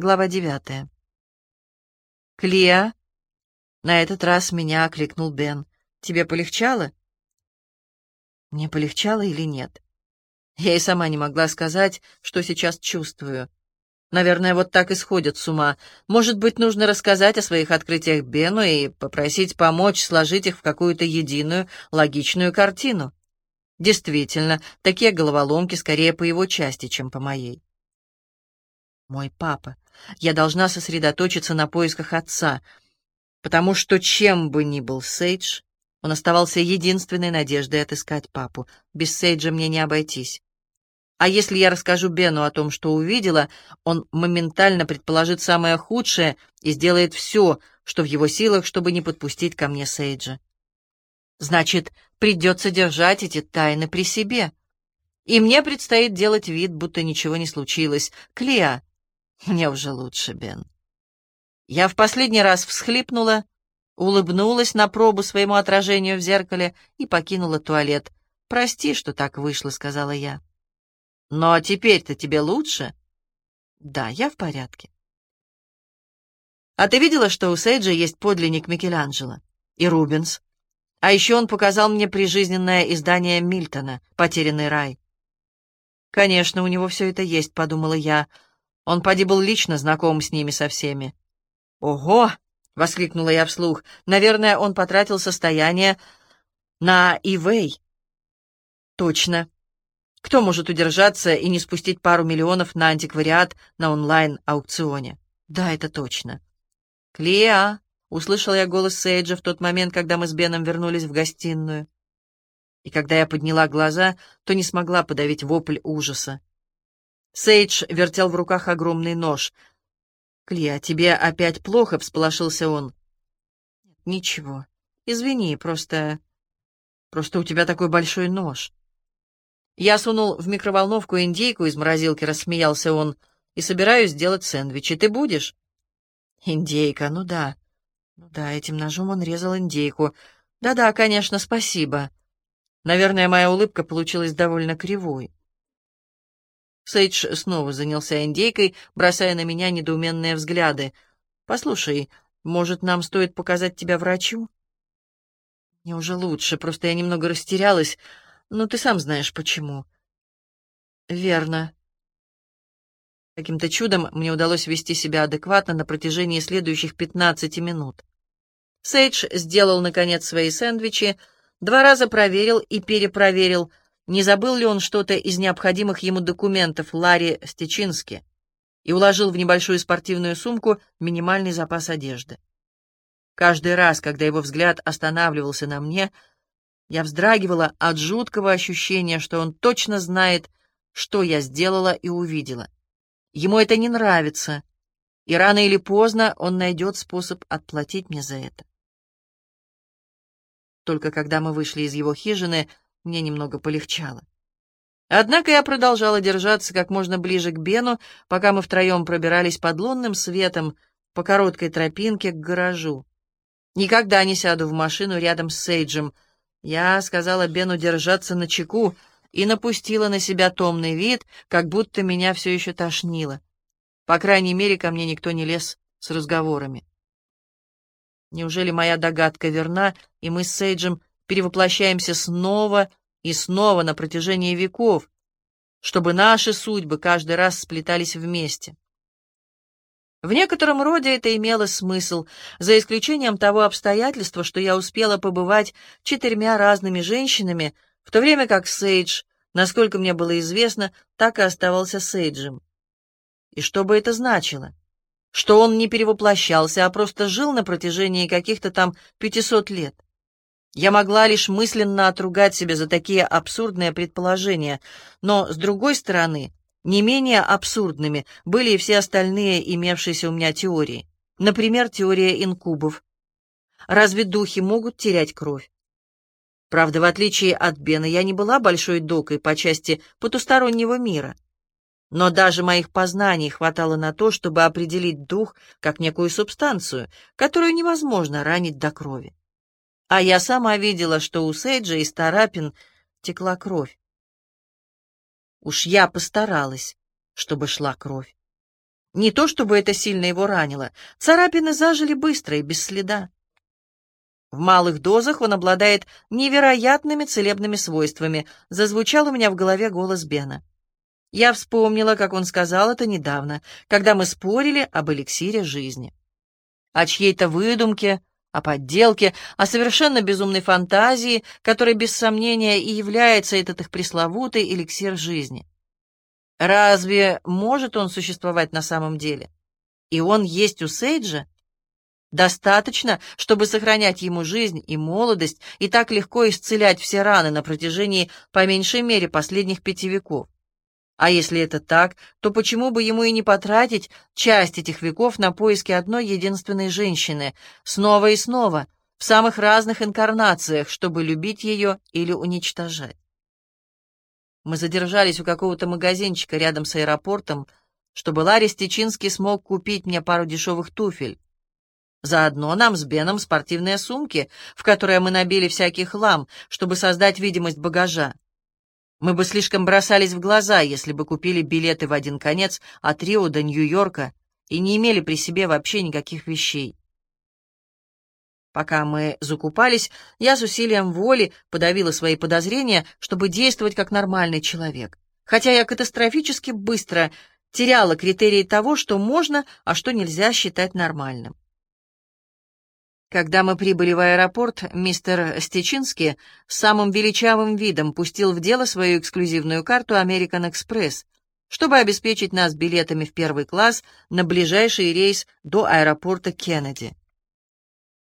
Глава девятая. «Клеа?» На этот раз меня окликнул Бен. «Тебе полегчало?» Мне полегчало или нет? Я и сама не могла сказать, что сейчас чувствую. Наверное, вот так и сходят с ума. Может быть, нужно рассказать о своих открытиях Бену и попросить помочь сложить их в какую-то единую, логичную картину. Действительно, такие головоломки скорее по его части, чем по моей. Мой папа. Я должна сосредоточиться на поисках отца, потому что чем бы ни был Сейдж, он оставался единственной надеждой отыскать папу. Без Сейджа мне не обойтись. А если я расскажу Бену о том, что увидела, он моментально предположит самое худшее и сделает все, что в его силах, чтобы не подпустить ко мне Сейджа. Значит, придется держать эти тайны при себе. И мне предстоит делать вид, будто ничего не случилось. Клеа, мне уже лучше, Бен. Я в последний раз всхлипнула, улыбнулась на пробу своему отражению в зеркале и покинула туалет. «Прости, что так вышло», — сказала я. «Но теперь-то тебе лучше?» «Да, я в порядке». «А ты видела, что у Сейджа есть подлинник Микеланджело? И Рубенс? А еще он показал мне прижизненное издание Мильтона «Потерянный рай». «Конечно, у него все это есть», — подумала я, — он поди был лично знаком с ними со всеми. «Ого!» — воскликнула я вслух. «Наверное, он потратил состояние на eBay». «Точно. Кто может удержаться и не спустить пару миллионов на антиквариат на онлайн-аукционе?» «Да, это точно». «Клеа!» — услышал я голос Сейджа в тот момент, когда мы с Беном вернулись в гостиную. И когда я подняла глаза, то не смогла подавить вопль ужаса. Сейдж вертел в руках огромный нож. «Клея, тебе опять плохо?» — всполошился он. «Ничего. Извини, просто... Просто у тебя такой большой нож». Я сунул в микроволновку индейку из морозилки, рассмеялся он, и собираюсь сделать сэндвичи. Ты будешь? Индейка, ну да. Ну да, этим ножом он резал индейку. Да-да, конечно, спасибо. Наверное, моя улыбка получилась довольно кривой. Сейдж снова занялся индейкой, бросая на меня недоуменные взгляды. «Послушай, может, нам стоит показать тебя врачу?» «Мне уже лучше, просто я немного растерялась, но ты сам знаешь, почему». «Верно». Каким-то чудом мне удалось вести себя адекватно на протяжении следующих пятнадцати минут. Сейдж сделал, наконец, свои сэндвичи, два раза проверил и перепроверил — не забыл ли он что-то из необходимых ему документов Ларри Стечински и уложил в небольшую спортивную сумку минимальный запас одежды. Каждый раз, когда его взгляд останавливался на мне, я вздрагивала от жуткого ощущения, что он точно знает, что я сделала и увидела. Ему это не нравится, и рано или поздно он найдет способ отплатить мне за это. Только когда мы вышли из его хижины, мне немного полегчало. Однако я продолжала держаться как можно ближе к Бену, пока мы втроем пробирались под лунным светом по короткой тропинке к гаражу. Никогда не сяду в машину рядом с Сейджем. Я сказала Бену держаться на чеку и напустила на себя томный вид, как будто меня все еще тошнило. По крайней мере, ко мне никто не лез с разговорами. Неужели моя догадка верна, и мы с Сейджем перевоплощаемся снова и снова на протяжении веков, чтобы наши судьбы каждый раз сплетались вместе. В некотором роде это имело смысл, за исключением того обстоятельства, что я успела побывать четырьмя разными женщинами, в то время как Сейдж, насколько мне было известно, так и оставался Сейджем. И что бы это значило? Что он не перевоплощался, а просто жил на протяжении каких-то там пятисот лет. Я могла лишь мысленно отругать себя за такие абсурдные предположения, но, с другой стороны, не менее абсурдными были и все остальные имевшиеся у меня теории. Например, теория инкубов. Разве духи могут терять кровь? Правда, в отличие от Бена, я не была большой докой по части потустороннего мира. Но даже моих познаний хватало на то, чтобы определить дух как некую субстанцию, которую невозможно ранить до крови. А я сама видела, что у Сейджа из Тарапин текла кровь. Уж я постаралась, чтобы шла кровь. Не то чтобы это сильно его ранило. Царапины зажили быстро и без следа. В малых дозах он обладает невероятными целебными свойствами, зазвучал у меня в голове голос Бена. Я вспомнила, как он сказал это недавно, когда мы спорили об эликсире жизни. О чьей-то выдумке, о подделке, о совершенно безумной фантазии, которой без сомнения и является этот их пресловутый эликсир жизни. Разве может он существовать на самом деле? И он есть у Сейджа? Достаточно, чтобы сохранять ему жизнь и молодость и так легко исцелять все раны на протяжении, по меньшей мере, последних пяти веков. А если это так, то почему бы ему и не потратить часть этих веков на поиски одной единственной женщины, снова и снова, в самых разных инкарнациях, чтобы любить ее или уничтожать? Мы задержались у какого-то магазинчика рядом с аэропортом, чтобы Ларри Стечинский смог купить мне пару дешевых туфель. Заодно нам с Беном спортивные сумки, в которые мы набили всякий хлам, чтобы создать видимость багажа. Мы бы слишком бросались в глаза, если бы купили билеты в один конец от Рио до Нью-Йорка и не имели при себе вообще никаких вещей. Пока мы закупались, я с усилием воли подавила свои подозрения, чтобы действовать как нормальный человек. Хотя я катастрофически быстро теряла критерии того, что можно, а что нельзя считать нормальным. Когда мы прибыли в аэропорт, мистер Стечинский с самым величавым видом пустил в дело свою эксклюзивную карту American Express, чтобы обеспечить нас билетами в первый класс на ближайший рейс до аэропорта Кеннеди.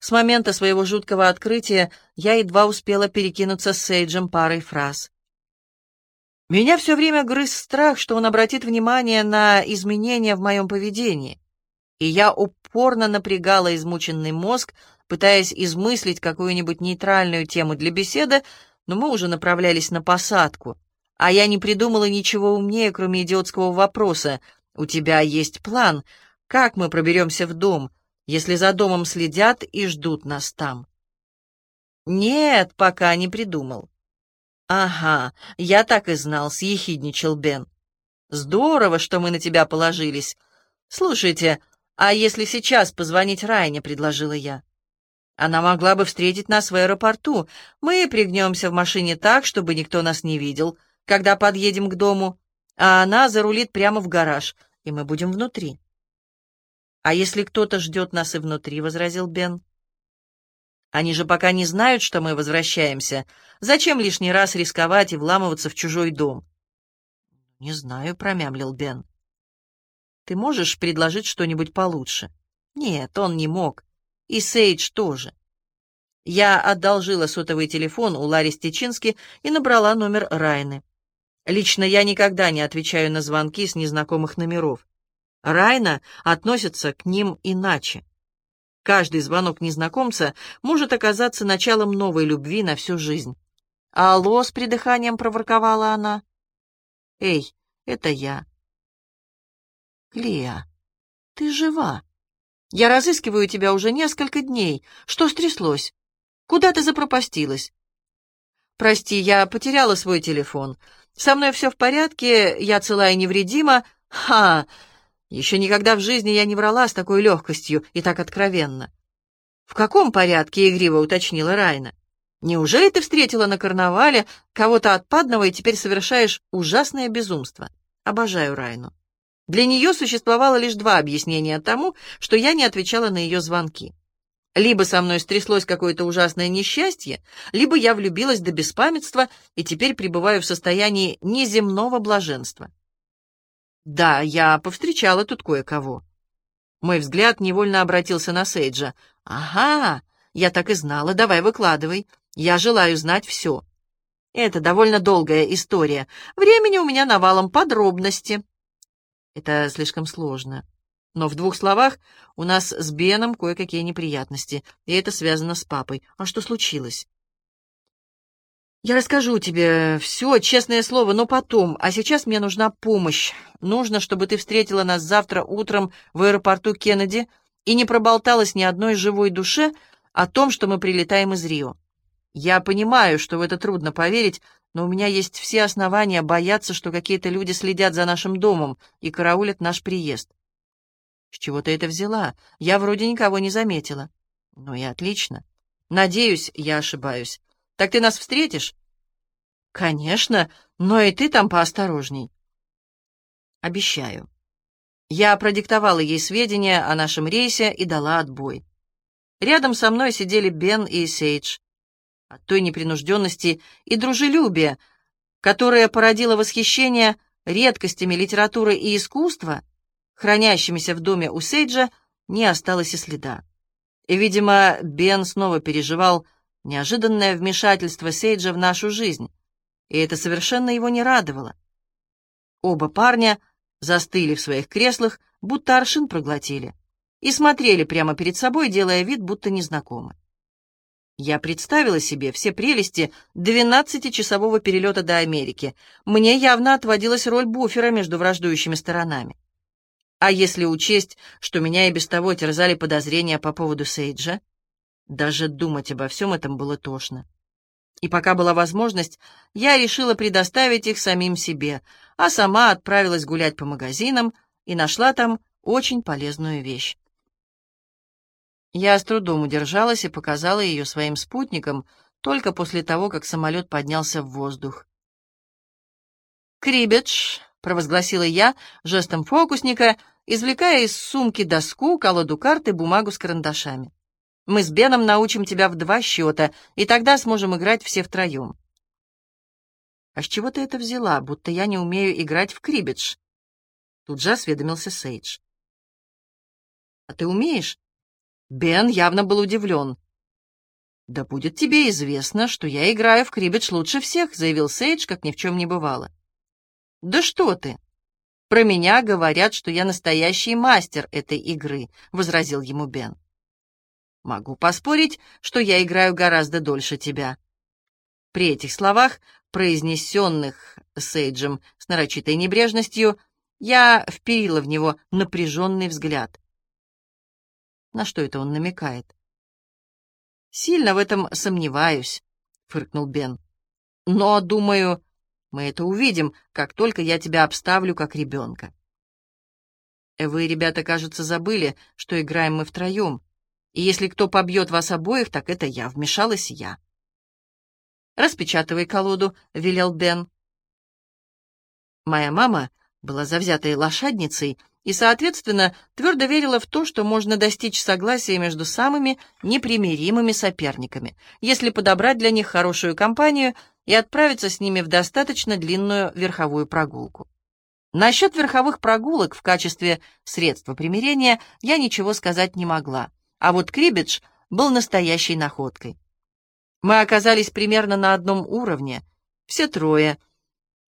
С момента своего жуткого открытия я едва успела перекинуться с Сейджем парой фраз. Меня все время грыз страх, что он обратит внимание на изменения в моем поведении и я упорно напрягала измученный мозг, пытаясь измыслить какую-нибудь нейтральную тему для беседы, но мы уже направлялись на посадку, а я не придумала ничего умнее, кроме идиотского вопроса «У тебя есть план? Как мы проберемся в дом, если за домом следят и ждут нас там?» «Нет, пока не придумал». «Ага, я так и знал», — съехидничал Бен. «Здорово, что мы на тебя положились. Слушайте, «А если сейчас позвонить Райне?» — предложила я. «Она могла бы встретить нас в аэропорту. Мы пригнемся в машине так, чтобы никто нас не видел, когда подъедем к дому, а она зарулит прямо в гараж, и мы будем внутри». «А если кто-то ждет нас и внутри?» — возразил Бен. «Они же пока не знают, что мы возвращаемся. Зачем лишний раз рисковать и вламываться в чужой дом?» «Не знаю», — промямлил Бен. Ты можешь предложить что-нибудь получше?» «Нет, он не мог. И Сейдж тоже». Я одолжила сотовый телефон у Ларри Стечински и набрала номер Райны. Лично я никогда не отвечаю на звонки с незнакомых номеров. Райна относится к ним иначе. Каждый звонок незнакомца может оказаться началом новой любви на всю жизнь. «Алло!» — с придыханием проворковала она. «Эй, это я. «Клея, ты жива. Я разыскиваю тебя уже несколько дней. Что стряслось? Куда ты запропастилась?» «Прости, я потеряла свой телефон. Со мной все в порядке, я цела и невредима. Ха! Еще никогда в жизни я не врала с такой легкостью и так откровенно». «В каком порядке?» — игриво уточнила Райна. «Неужели ты встретила на карнавале кого-то отпадного и теперь совершаешь ужасное безумство?» Обожаю Райну. Для нее существовало лишь два объяснения тому, что я не отвечала на ее звонки. Либо со мной стряслось какое-то ужасное несчастье, либо я влюбилась до беспамятства и теперь пребываю в состоянии неземного блаженства. Да, я повстречала тут кое-кого. Мой взгляд невольно обратился на Сейджа. «Ага, я так и знала, давай выкладывай. Я желаю знать все». Это довольно долгая история. Времени у меня навалом подробности. Это слишком сложно. Но в двух словах у нас с Беном кое-какие неприятности, и это связано с папой. А что случилось? Я расскажу тебе все, честное слово, но потом. А сейчас мне нужна помощь. Нужно, чтобы ты встретила нас завтра утром в аэропорту Кеннеди и не проболталась ни одной живой душе о том, что мы прилетаем из Рио. Я понимаю, что в это трудно поверить, но у меня есть все основания бояться, что какие-то люди следят за нашим домом и караулят наш приезд. С чего ты это взяла? Я вроде никого не заметила. Ну и отлично. Надеюсь, я ошибаюсь. Так ты нас встретишь? Конечно, но и ты там поосторожней. Обещаю. Я продиктовала ей сведения о нашем рейсе и дала отбой. Рядом со мной сидели Бен и Сейдж. От той непринужденности и дружелюбия, которое породило восхищение редкостями литературы и искусства, хранящимися в доме у Сейджа, не осталось и следа. И, видимо, Бен снова переживал неожиданное вмешательство Сейджа в нашу жизнь, и это совершенно его не радовало. Оба парня застыли в своих креслах, будто аршин проглотили, и смотрели прямо перед собой, делая вид, будто незнакомы. Я представила себе все прелести двенадцатичасового перелета до Америки. Мне явно отводилась роль буфера между враждующими сторонами. А если учесть, что меня и без того терзали подозрения по поводу Сейджа, даже думать обо всем этом было тошно. И пока была возможность, я решила предоставить их самим себе, а сама отправилась гулять по магазинам и нашла там очень полезную вещь. Я с трудом удержалась и показала ее своим спутникам только после того, как самолет поднялся в воздух. «Крибедж», — провозгласила я жестом фокусника, извлекая из сумки доску, колоду карт и бумагу с карандашами. «Мы с Беном научим тебя в два счета, и тогда сможем играть все втроем». «А с чего ты это взяла, будто я не умею играть в крибедж?» Тут же осведомился Сейдж. «А ты умеешь?» Бен явно был удивлен. «Да будет тебе известно, что я играю в крибедж лучше всех», — заявил Сейдж, как ни в чем не бывало. «Да что ты! Про меня говорят, что я настоящий мастер этой игры», — возразил ему Бен. «Могу поспорить, что я играю гораздо дольше тебя». При этих словах, произнесенных Сейджем с нарочитой небрежностью, я вперила в него напряженный взгляд. На что это он намекает? «Сильно в этом сомневаюсь», — фыркнул Бен. «Но, думаю, мы это увидим, как только я тебя обставлю как ребенка». «Вы, ребята, кажется, забыли, что играем мы втроем, и если кто побьет вас обоих, так это я, вмешалась я». «Распечатывай колоду», — велел Бен. Моя мама была завзятой лошадницей и, соответственно, твердо верила в то, что можно достичь согласия между самыми непримиримыми соперниками, если подобрать для них хорошую компанию и отправиться с ними в достаточно длинную верховую прогулку. Насчет верховых прогулок в качестве средства примирения я ничего сказать не могла, а вот крибидж был настоящей находкой. Мы оказались примерно на одном уровне, все трое —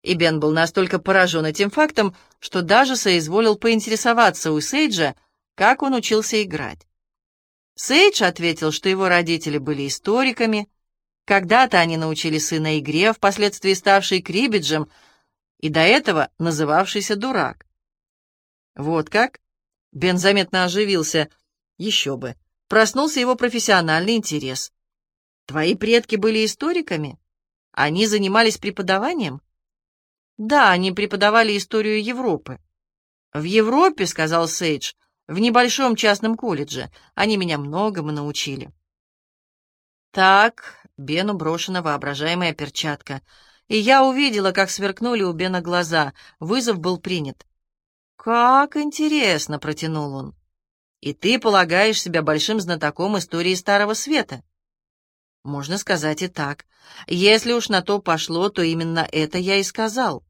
и Бен был настолько поражен этим фактом, что даже соизволил поинтересоваться у Сейджа, как он учился играть. Сейдж ответил, что его родители были историками, когда-то они научили сына игре, впоследствии ставшей крибиджем, и до этого называвшийся дурак. Вот как? Бен заметно оживился. Еще бы. Проснулся его профессиональный интерес. Твои предки были историками? Они занимались преподаванием? Да, они преподавали историю Европы. В Европе, сказал Сейдж, в небольшом частном колледже. Они меня многому научили. Так, Бену брошена воображаемая перчатка. И я увидела, как сверкнули у Бена глаза. Вызов был принят. «Как интересно!» — протянул он. «И ты полагаешь себя большим знатоком истории Старого Света?» Можно сказать и так. Если уж на то пошло, то именно это я и сказал.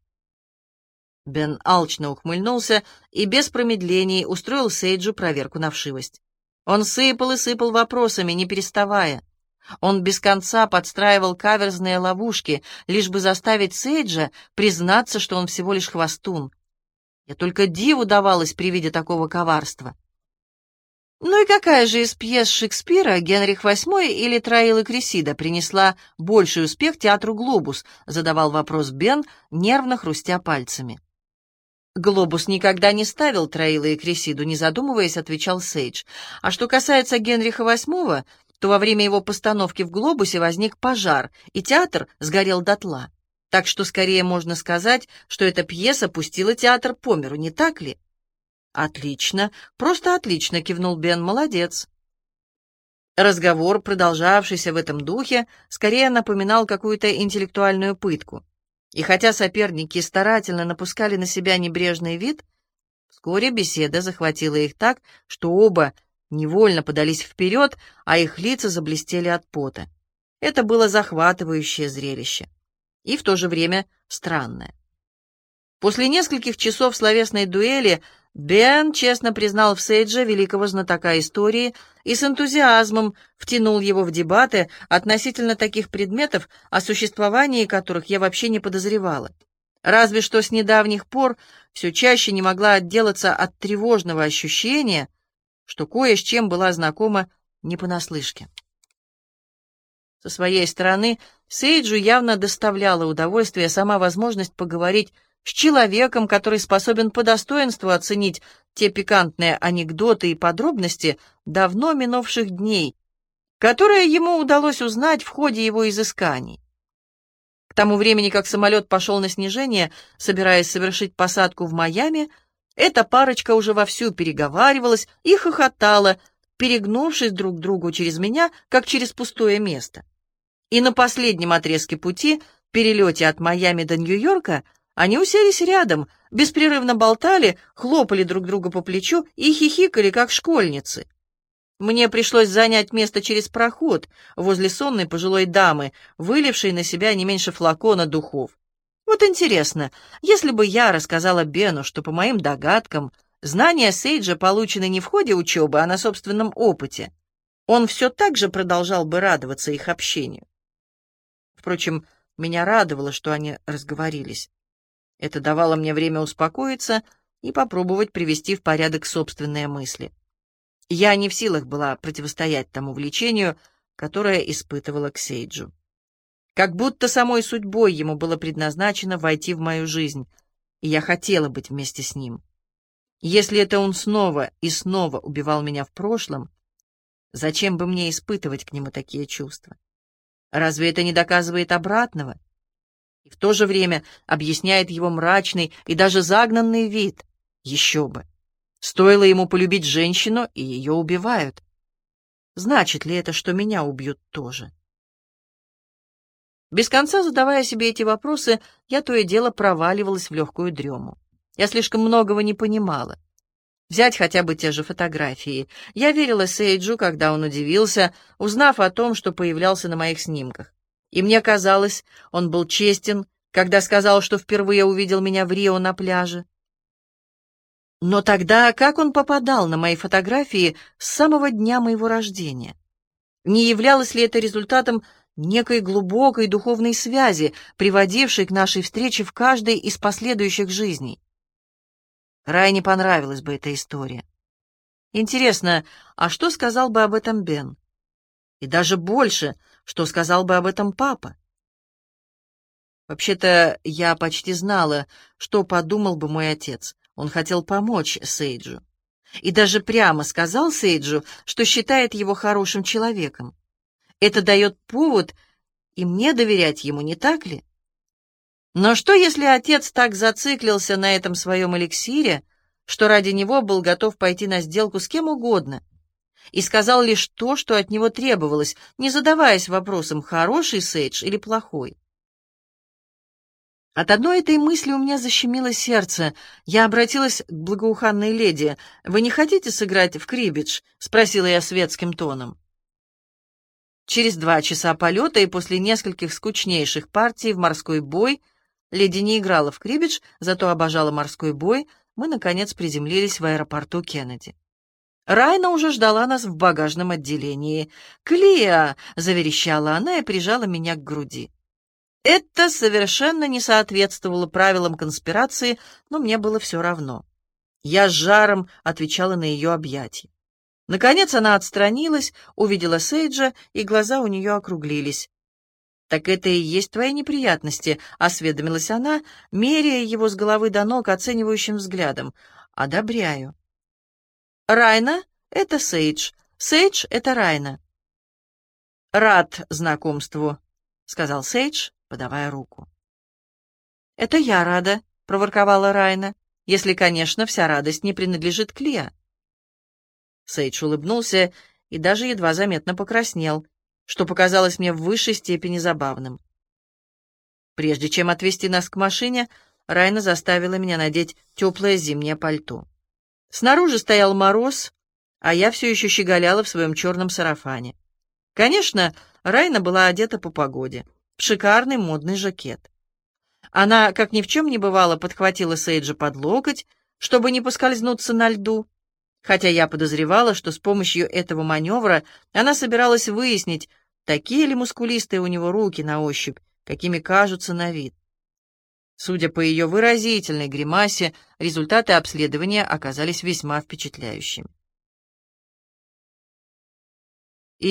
Бен алчно ухмыльнулся и без промедлений устроил Сейджу проверку на вшивость. Он сыпал и сыпал вопросами, не переставая. Он без конца подстраивал каверзные ловушки, лишь бы заставить Сейджа признаться, что он всего лишь хвостун. Я только диву давалась при виде такого коварства. Ну и какая же из пьес Шекспира Генрих VIII или Троила Кресида принесла больший успех театру «Глобус»? задавал вопрос Бен, нервно хрустя пальцами. «Глобус никогда не ставил Троила и Кресиду», не задумываясь, отвечал Сейдж. «А что касается Генриха VIII, то во время его постановки в «Глобусе» возник пожар, и театр сгорел дотла. Так что скорее можно сказать, что эта пьеса пустила театр по миру, не так ли?» «Отлично, просто отлично», — кивнул Бен, — «молодец». Разговор, продолжавшийся в этом духе, скорее напоминал какую-то интеллектуальную пытку. И хотя соперники старательно напускали на себя небрежный вид, вскоре беседа захватила их так, что оба невольно подались вперед, а их лица заблестели от пота. Это было захватывающее зрелище. И в то же время странное. После нескольких часов словесной дуэли Бен честно признал в Сейдже великого знатока истории и с энтузиазмом втянул его в дебаты относительно таких предметов, о существовании которых я вообще не подозревала. Разве что с недавних пор все чаще не могла отделаться от тревожного ощущения, что кое с чем была знакома не понаслышке. Со своей стороны, Сейджу явно доставляла удовольствие сама возможность поговорить с человеком, который способен по достоинству оценить те пикантные анекдоты и подробности давно минувших дней, которые ему удалось узнать в ходе его изысканий. К тому времени, как самолет пошел на снижение, собираясь совершить посадку в Майами, эта парочка уже вовсю переговаривалась и хохотала, перегнувшись друг к другу через меня, как через пустое место. И на последнем отрезке пути, перелете от Майами до Нью-Йорка, они уселись рядом, беспрерывно болтали, хлопали друг друга по плечу и хихикали, как школьницы. Мне пришлось занять место через проход, возле сонной пожилой дамы, вылившей на себя не меньше флакона духов. Вот интересно, если бы я рассказала Бену, что, по моим догадкам, знания Сейджа получены не в ходе учебы, а на собственном опыте, он все так же продолжал бы радоваться их общению. Впрочем, меня радовало, что они разговорились. Это давало мне время успокоиться и попробовать привести в порядок собственные мысли. Я не в силах была противостоять тому влечению, которое испытывала к Сейджу. Как будто самой судьбой ему было предназначено войти в мою жизнь, и я хотела быть вместе с ним. Если это он снова и снова убивал меня в прошлом, зачем бы мне испытывать к нему такие чувства? Разве это не доказывает обратного? И в то же время объясняет его мрачный и даже загнанный вид. Еще бы! Стоило ему полюбить женщину, и ее убивают. Значит ли это, что меня убьют тоже? Без конца задавая себе эти вопросы, я то и дело проваливалась в легкую дрему. Я слишком многого не понимала. Взять хотя бы те же фотографии. Я верила Сейджу, когда он удивился, узнав о том, что появлялся на моих снимках. И мне казалось, он был честен, когда сказал, что впервые увидел меня в Рио на пляже. Но тогда как он попадал на мои фотографии с самого дня моего рождения? Не являлось ли это результатом некой глубокой духовной связи, приводившей к нашей встрече в каждой из последующих жизней? Рай не понравилась бы эта история. Интересно, а что сказал бы об этом Бен? И даже больше, что сказал бы об этом папа? Вообще-то я почти знала, что подумал бы мой отец. Он хотел помочь Сейджу. И даже прямо сказал Сейджу, что считает его хорошим человеком. Это дает повод и мне доверять ему, не так ли? Но что, если отец так зациклился на этом своем эликсире, что ради него был готов пойти на сделку с кем угодно, и сказал лишь то, что от него требовалось, не задаваясь вопросом, хороший Сейдж или плохой. От одной этой мысли у меня защемило сердце. Я обратилась к благоуханной леди. «Вы не хотите сыграть в крибидж?» — спросила я светским тоном. Через два часа полета и после нескольких скучнейших партий в морской бой леди не играла в крибидж, зато обожала морской бой, мы, наконец, приземлились в аэропорту Кеннеди. Райна уже ждала нас в багажном отделении. «Клея!» — заверещала она и прижала меня к груди. Это совершенно не соответствовало правилам конспирации, но мне было все равно. Я с жаром отвечала на ее объятия. Наконец она отстранилась, увидела Сейджа, и глаза у нее округлились. «Так это и есть твои неприятности», — осведомилась она, меряя его с головы до ног оценивающим взглядом. «Одобряю». Райна — это Сейдж, Сейдж — это Райна. «Рад знакомству», — сказал Сейдж, подавая руку. «Это я рада», — проворковала Райна. если, конечно, вся радость не принадлежит Клеа. Сейдж улыбнулся и даже едва заметно покраснел, что показалось мне в высшей степени забавным. Прежде чем отвезти нас к машине, Райна заставила меня надеть теплое зимнее пальто. Снаружи стоял мороз, а я все еще щеголяла в своем черном сарафане. Конечно, Райна была одета по погоде, в шикарный модный жакет. Она, как ни в чем не бывало, подхватила Сейджа под локоть, чтобы не поскользнуться на льду, хотя я подозревала, что с помощью этого маневра она собиралась выяснить, такие ли мускулистые у него руки на ощупь, какими кажутся на вид. Судя по ее выразительной гримасе, результаты обследования оказались весьма впечатляющими.